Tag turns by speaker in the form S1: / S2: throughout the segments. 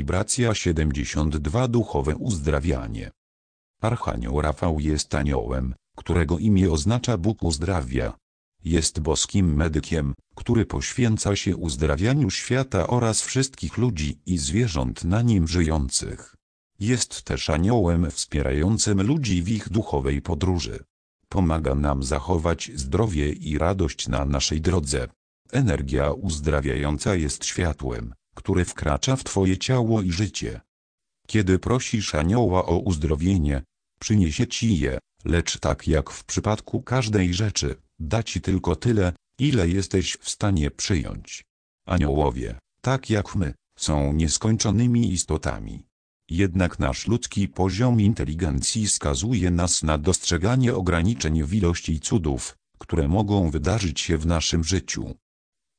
S1: Wibracja 72 Duchowe uzdrawianie. Archanioł Rafał jest aniołem, którego imię oznacza Bóg uzdrawia. Jest boskim medykiem, który poświęca się uzdrawianiu świata oraz wszystkich ludzi i zwierząt na nim żyjących. Jest też aniołem wspierającym ludzi w ich duchowej podróży. Pomaga nam zachować zdrowie i radość na naszej drodze. Energia uzdrawiająca jest światłem, które wkracza w Twoje ciało i życie. Kiedy prosisz anioła o uzdrowienie, przyniesie Ci je, lecz tak jak w przypadku każdej rzeczy, da Ci tylko tyle, ile jesteś w stanie przyjąć. Aniołowie, tak jak my, są nieskończonymi istotami. Jednak nasz ludzki poziom inteligencji skazuje nas na dostrzeganie ograniczeń w ilości cudów, które mogą wydarzyć się w naszym życiu.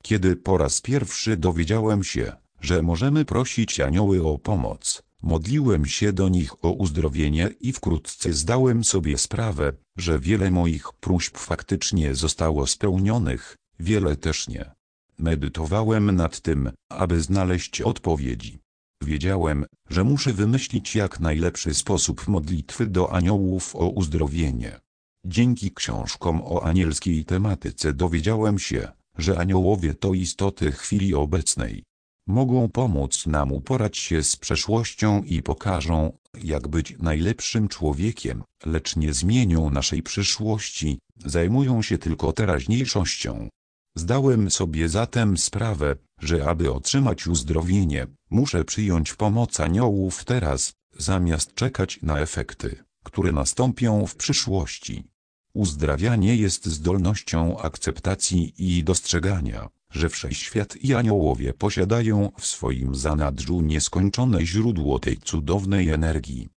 S1: Kiedy po raz pierwszy dowiedziałem się, że możemy prosić anioły o pomoc, modliłem się do nich o uzdrowienie i wkrótce zdałem sobie sprawę, że wiele moich próśb faktycznie zostało spełnionych, wiele też nie. Medytowałem nad tym, aby znaleźć odpowiedzi. Wiedziałem, że muszę wymyślić jak najlepszy sposób modlitwy do aniołów o uzdrowienie. Dzięki książkom o anielskiej tematyce dowiedziałem się, że aniołowie to istoty chwili obecnej. Mogą pomóc nam uporać się z przeszłością i pokażą, jak być najlepszym człowiekiem, lecz nie zmienią naszej przyszłości, zajmują się tylko teraźniejszością. Zdałem sobie zatem sprawę, że aby otrzymać uzdrowienie, muszę przyjąć pomoc aniołów teraz, zamiast czekać na efekty, które nastąpią w przyszłości. Uzdrawianie jest zdolnością akceptacji i dostrzegania, że wszechświat i aniołowie posiadają w swoim zanadrzu nieskończone źródło tej cudownej energii.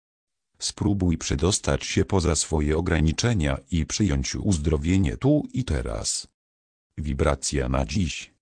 S1: Spróbuj przedostać się poza swoje ograniczenia i przyjąć uzdrowienie tu i teraz. Wibracja na dziś.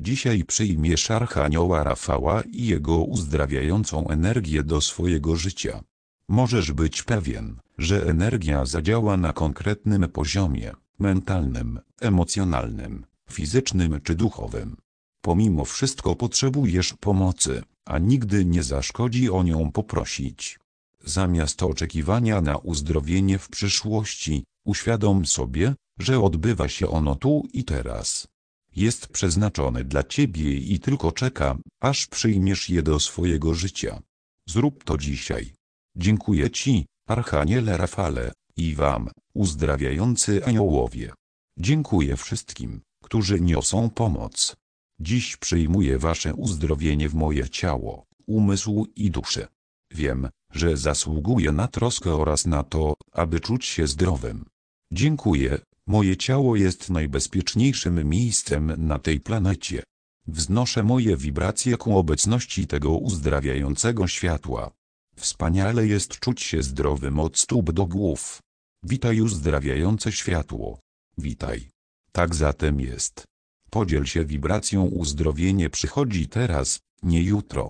S1: Dzisiaj przyjmiesz Archanioła Rafała i jego uzdrawiającą energię do swojego życia. Możesz być pewien, że energia zadziała na konkretnym poziomie mentalnym, emocjonalnym, fizycznym czy duchowym. Pomimo wszystko potrzebujesz pomocy, a nigdy nie zaszkodzi o nią poprosić. Zamiast oczekiwania na uzdrowienie w przyszłości, uświadom sobie, że odbywa się ono tu i teraz. Jest przeznaczone dla ciebie i tylko czeka, aż przyjmiesz je do swojego życia. Zrób to dzisiaj. Dziękuję Ci, Archaniele Rafale, i Wam, uzdrawiający aniołowie. Dziękuję wszystkim, którzy niosą pomoc. Dziś przyjmuję Wasze uzdrowienie w moje ciało, umysł i duszę. Wiem, że zasługuję na troskę oraz na to, aby czuć się zdrowym. Dziękuję, moje ciało jest najbezpieczniejszym miejscem na tej planecie. Wznoszę moje wibracje ku obecności tego uzdrawiającego światła. Wspaniale jest czuć się zdrowym od stóp do głów. Witaj uzdrawiające światło. Witaj. Tak zatem jest. Podziel się wibracją uzdrowienie przychodzi teraz, nie jutro.